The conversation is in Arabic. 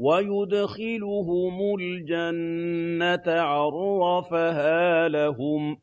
وَيُدْخِلُهُمُ الْجَنَّةَ عَرَّفَهَا لَهُمْ